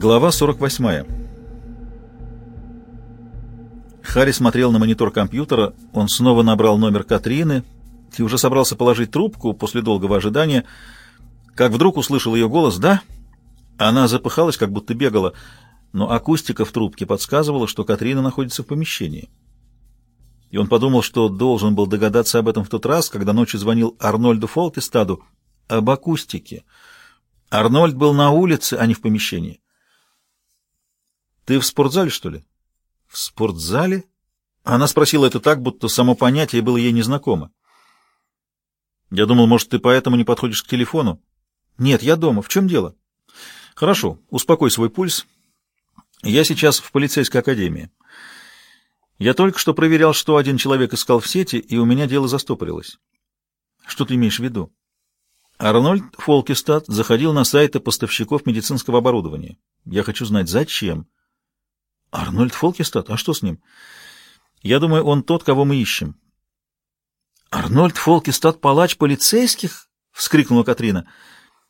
Глава 48. Харри смотрел на монитор компьютера. Он снова набрал номер Катрины и уже собрался положить трубку после долгого ожидания, как вдруг услышал ее голос «Да?». Она запыхалась, как будто бегала, но акустика в трубке подсказывала, что Катрина находится в помещении. И он подумал, что должен был догадаться об этом в тот раз, когда ночью звонил Арнольду Фолкестаду об акустике. Арнольд был на улице, а не в помещении. Ты в спортзале, что ли? В спортзале? Она спросила это так, будто само понятие было ей незнакомо. Я думал, может, ты поэтому не подходишь к телефону? Нет, я дома. В чем дело? Хорошо, успокой свой пульс. Я сейчас в полицейской академии. Я только что проверял, что один человек искал в сети, и у меня дело застопорилось. Что ты имеешь в виду? Арнольд Фолкестад заходил на сайты поставщиков медицинского оборудования. Я хочу знать, зачем. Арнольд Фолкестад? А что с ним? Я думаю, он тот, кого мы ищем. Арнольд Фолкестад, палач полицейских? Вскрикнула Катрина.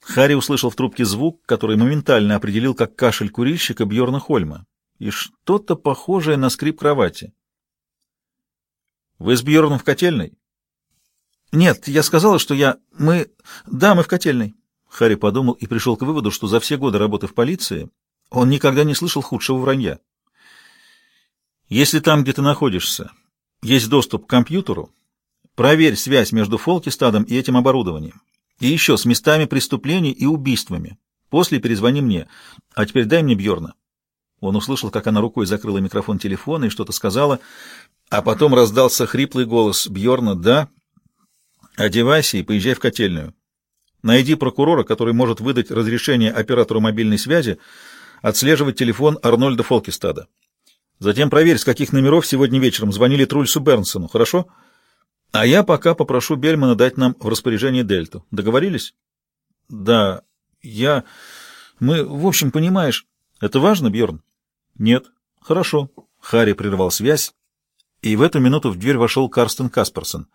Харри услышал в трубке звук, который моментально определил как кашель курильщика Бьорна Хольма, и что-то похожее на скрип кровати. «Вы с Бьорном в котельной?» «Нет, я сказала, что я... Мы... Да, мы в котельной». Харри подумал и пришел к выводу, что за все годы работы в полиции он никогда не слышал худшего вранья. Если там, где ты находишься, есть доступ к компьютеру, проверь связь между Фолкистадом и этим оборудованием. И еще с местами преступлений и убийствами. После перезвони мне. А теперь дай мне Бьорна. Он услышал, как она рукой закрыла микрофон телефона и что-то сказала, а потом раздался хриплый голос Бьорна: "Да. Одевайся и поезжай в котельную. Найди прокурора, который может выдать разрешение оператору мобильной связи отслеживать телефон Арнольда Фолкистада. Затем проверь, с каких номеров сегодня вечером звонили Трульсу Бернсону, хорошо? А я пока попрошу Бельмана дать нам в распоряжение Дельту. Договорились? Да, я... Мы, в общем, понимаешь... Это важно, Бьорн? Нет. Хорошо. Харри прервал связь, и в эту минуту в дверь вошел Карстен Касперсон.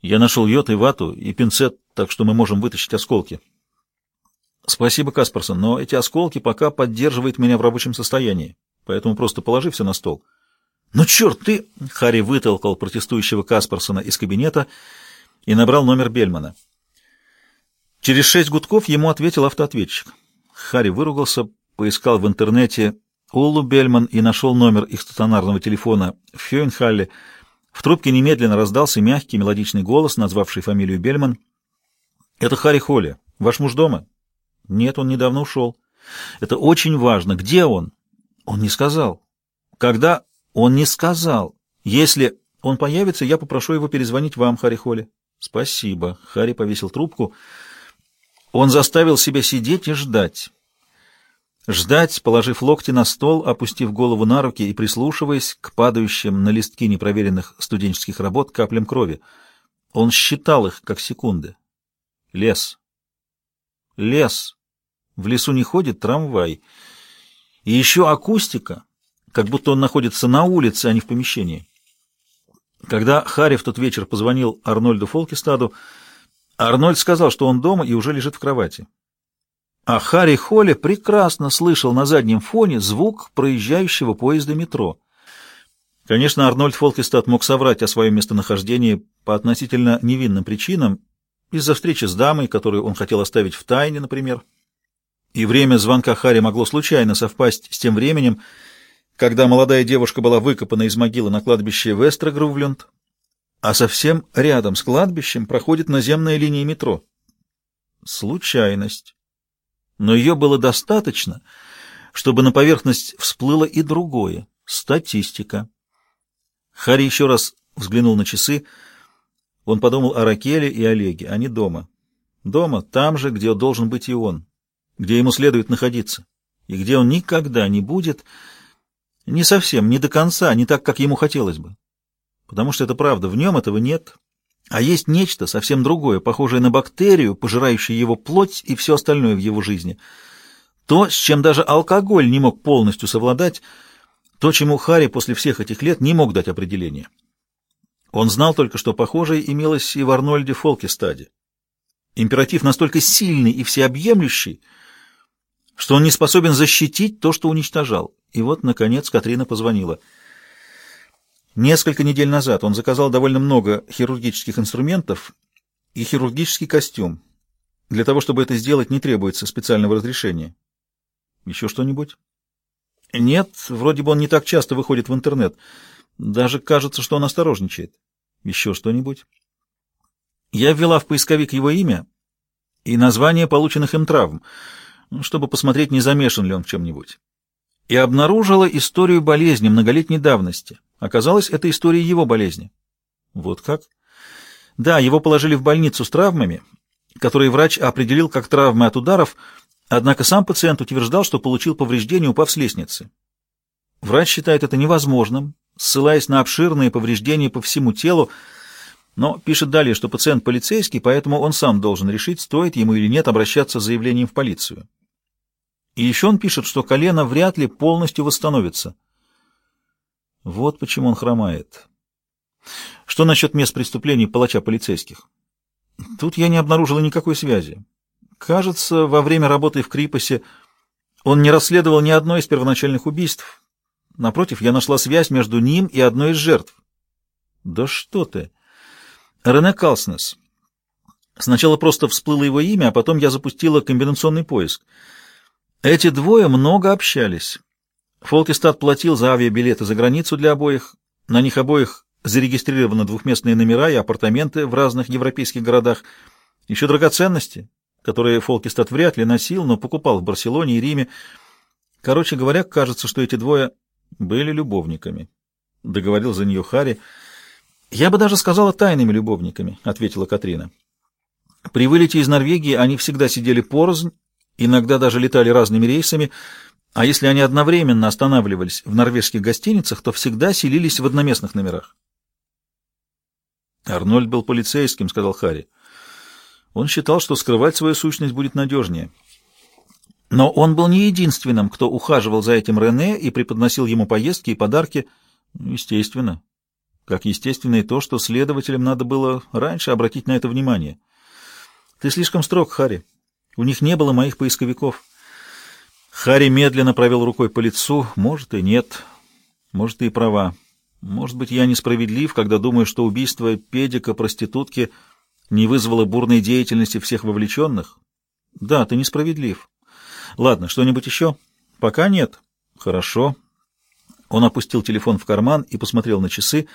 Я нашел йод и вату, и пинцет, так что мы можем вытащить осколки. Спасибо, Касперсон, но эти осколки пока поддерживают меня в рабочем состоянии поэтому просто положи все на стол. «Ну, черт, ты...» — Харри вытолкал протестующего Касперсона из кабинета и набрал номер Бельмана. Через шесть гудков ему ответил автоответчик. Харри выругался, поискал в интернете Уллу Бельман и нашел номер их стационарного телефона в Фёйнхалле. В трубке немедленно раздался мягкий мелодичный голос, назвавший фамилию Бельман. «Это Харри Холли. Ваш муж дома?» «Нет, он недавно ушел». «Это очень важно. Где он?» Он не сказал. Когда? Он не сказал. Если он появится, я попрошу его перезвонить вам, Харри Холли. Спасибо. Харри повесил трубку. Он заставил себя сидеть и ждать. Ждать, положив локти на стол, опустив голову на руки и прислушиваясь к падающим на листки непроверенных студенческих работ каплям крови. Он считал их, как секунды. Лес. Лес. В лесу не ходит трамвай. И еще акустика, как будто он находится на улице, а не в помещении. Когда Харри в тот вечер позвонил Арнольду Фолкестаду, Арнольд сказал, что он дома и уже лежит в кровати. А Харри Холли прекрасно слышал на заднем фоне звук проезжающего поезда метро. Конечно, Арнольд Фолкестад мог соврать о своем местонахождении по относительно невинным причинам, из-за встречи с дамой, которую он хотел оставить в тайне, например и время звонка Хари могло случайно совпасть с тем временем, когда молодая девушка была выкопана из могилы на кладбище Вестрогрувленд, а совсем рядом с кладбищем проходит наземная линия метро. Случайность. Но ее было достаточно, чтобы на поверхность всплыло и другое — статистика. Хари еще раз взглянул на часы. Он подумал о Ракеле и Олеге. Они дома. Дома, там же, где должен быть и он где ему следует находиться, и где он никогда не будет, не совсем, не до конца, не так, как ему хотелось бы. Потому что это правда, в нем этого нет, а есть нечто совсем другое, похожее на бактерию, пожирающую его плоть и все остальное в его жизни. То, с чем даже алкоголь не мог полностью совладать, то, чему Хари после всех этих лет не мог дать определение. Он знал только, что похожее имелось и в Арнольде Фолкестаде. Императив настолько сильный и всеобъемлющий, что он не способен защитить то, что уничтожал. И вот, наконец, Катрина позвонила. Несколько недель назад он заказал довольно много хирургических инструментов и хирургический костюм. Для того, чтобы это сделать, не требуется специального разрешения. Еще что-нибудь? Нет, вроде бы он не так часто выходит в интернет. Даже кажется, что он осторожничает. Еще что-нибудь? Я ввела в поисковик его имя и название полученных им травм, чтобы посмотреть, не замешан ли он в чем-нибудь. И обнаружила историю болезни многолетней давности. Оказалось, это история его болезни. Вот как? Да, его положили в больницу с травмами, которые врач определил как травмы от ударов, однако сам пациент утверждал, что получил повреждение, упав с лестницы. Врач считает это невозможным, ссылаясь на обширные повреждения по всему телу, но пишет далее, что пациент полицейский, поэтому он сам должен решить, стоит ему или нет обращаться с заявлением в полицию. И еще он пишет, что колено вряд ли полностью восстановится. Вот почему он хромает. Что насчет мест преступлений палача полицейских? Тут я не обнаружила никакой связи. Кажется, во время работы в Крипосе он не расследовал ни одно из первоначальных убийств. Напротив, я нашла связь между ним и одной из жертв. Да что ты! Рене Калснес. Сначала просто всплыло его имя, а потом я запустила комбинационный поиск. Эти двое много общались. Фолкестад платил за авиабилеты за границу для обоих. На них обоих зарегистрированы двухместные номера и апартаменты в разных европейских городах. Еще драгоценности, которые Фолкестад вряд ли носил, но покупал в Барселоне и Риме. Короче говоря, кажется, что эти двое были любовниками. Договорил за нее Харри. «Я бы даже сказала тайными любовниками», — ответила Катрина. «При вылете из Норвегии они всегда сидели порознь, иногда даже летали разными рейсами, а если они одновременно останавливались в норвежских гостиницах, то всегда селились в одноместных номерах». «Арнольд был полицейским», — сказал Харри. Он считал, что скрывать свою сущность будет надежнее. Но он был не единственным, кто ухаживал за этим Рене и преподносил ему поездки и подарки. Естественно. Как естественно и то, что следователям надо было раньше обратить на это внимание. Ты слишком строг, Харри. У них не было моих поисковиков. Харри медленно провел рукой по лицу. Может и нет. Может и права. Может быть, я несправедлив, когда думаю, что убийство педика, проститутки не вызвало бурной деятельности всех вовлеченных? Да, ты несправедлив. Ладно, что-нибудь еще? Пока нет. Хорошо. Он опустил телефон в карман и посмотрел на часы.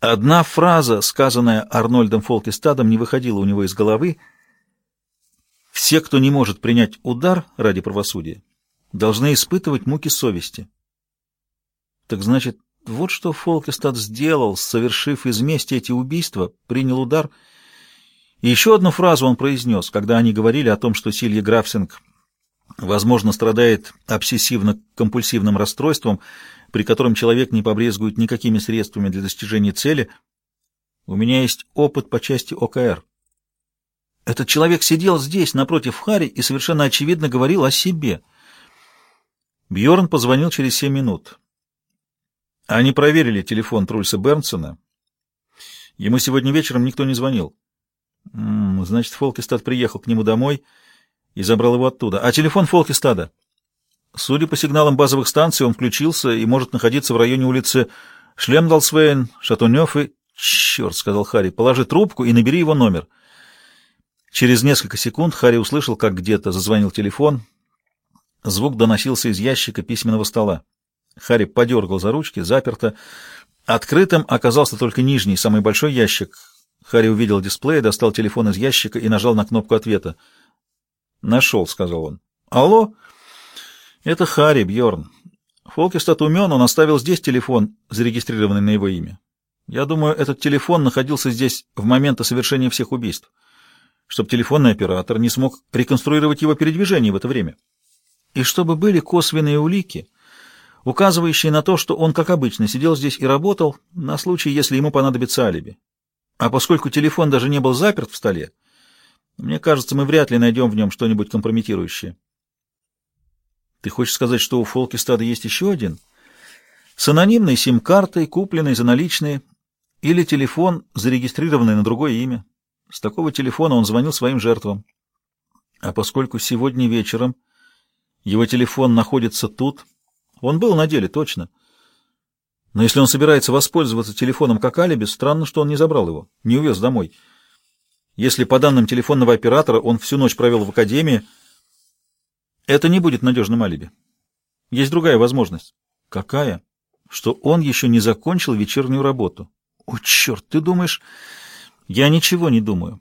Одна фраза, сказанная Арнольдом Фолкестадом, не выходила у него из головы. Все, кто не может принять удар ради правосудия, должны испытывать муки совести. Так значит, вот что Фолкестад сделал, совершив из мести эти убийства, принял удар. И еще одну фразу он произнес, когда они говорили о том, что Силья Графсинг возможно, страдает обсессивно-компульсивным расстройством, при котором человек не побрезгует никакими средствами для достижения цели. У меня есть опыт по части ОКР. Этот человек сидел здесь, напротив Хари, и совершенно очевидно говорил о себе. Бьорн позвонил через семь минут. Они проверили телефон Трульса Бернсона. Ему сегодня вечером никто не звонил. Значит, Фолкестад приехал к нему домой и забрал его оттуда. А телефон Фолкистада? Судя по сигналам базовых станций, он включился и может находиться в районе улицы Шлемдалсвейн, Шатунёв и... «Черт», — сказал Харри, — «положи трубку и набери его номер». Через несколько секунд Харри услышал, как где-то зазвонил телефон. Звук доносился из ящика письменного стола. Харри подергал за ручки, заперто. Открытым оказался только нижний, самый большой ящик. Харри увидел дисплей, достал телефон из ящика и нажал на кнопку ответа. «Нашел», — сказал он. «Алло?» «Это Харри, Бьорн. Фолкестад умен, он оставил здесь телефон, зарегистрированный на его имя. Я думаю, этот телефон находился здесь в момент совершения всех убийств, чтобы телефонный оператор не смог реконструировать его передвижение в это время. И чтобы были косвенные улики, указывающие на то, что он, как обычно, сидел здесь и работал на случай, если ему понадобится алиби. А поскольку телефон даже не был заперт в столе, мне кажется, мы вряд ли найдем в нем что-нибудь компрометирующее. Ты хочешь сказать, что у Фолкистада есть еще один? С анонимной сим-картой, купленной за наличные, или телефон, зарегистрированный на другое имя. С такого телефона он звонил своим жертвам. А поскольку сегодня вечером Его телефон находится тут. Он был на деле, точно. Но если он собирается воспользоваться телефоном как алиби, странно, что он не забрал его, не увез домой. Если по данным телефонного оператора он всю ночь провел в академии, это не будет надежным алиби. Есть другая возможность. Какая? Что он еще не закончил вечернюю работу. О, черт, ты думаешь... Я ничего не думаю.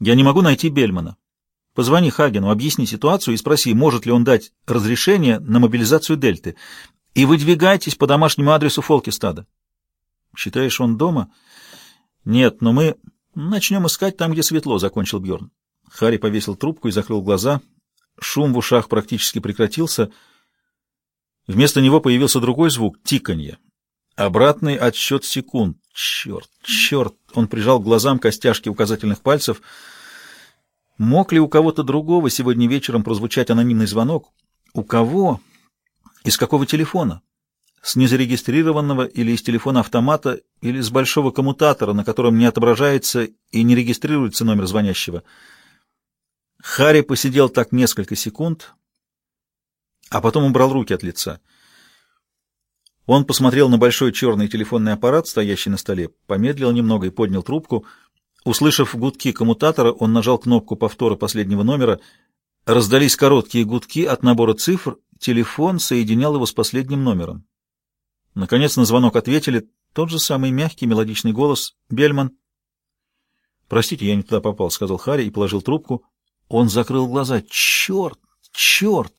Я не могу найти Бельмана. Позвони Хагену, объясни ситуацию и спроси, может ли он дать разрешение на мобилизацию Дельты. И выдвигайтесь по домашнему адресу Фолкистада. Считаешь, он дома? Нет, но мы начнем искать там, где светло, — закончил Бьорн. Харри повесил трубку и закрыл глаза. Шум в ушах практически прекратился. Вместо него появился другой звук — тиканье. Обратный отсчет секунд. Черт, черт! Он прижал глазам костяшки указательных пальцев. Мог ли у кого-то другого сегодня вечером прозвучать анонимный звонок? У кого? Из какого телефона? С незарегистрированного или из телефона автомата, или с большого коммутатора, на котором не отображается и не регистрируется номер звонящего? Харри посидел так несколько секунд, а потом убрал руки от лица — он посмотрел на большой черный телефонный аппарат, стоящий на столе, помедлил немного и поднял трубку. Услышав гудки коммутатора, он нажал кнопку повтора последнего номера. Раздались короткие гудки от набора цифр, телефон соединял его с последним номером. Наконец на звонок ответили тот же самый мягкий мелодичный голос «Бельман». «Простите, я не туда попал», — сказал Харри и положил трубку. Он закрыл глаза. «Черт! Черт!»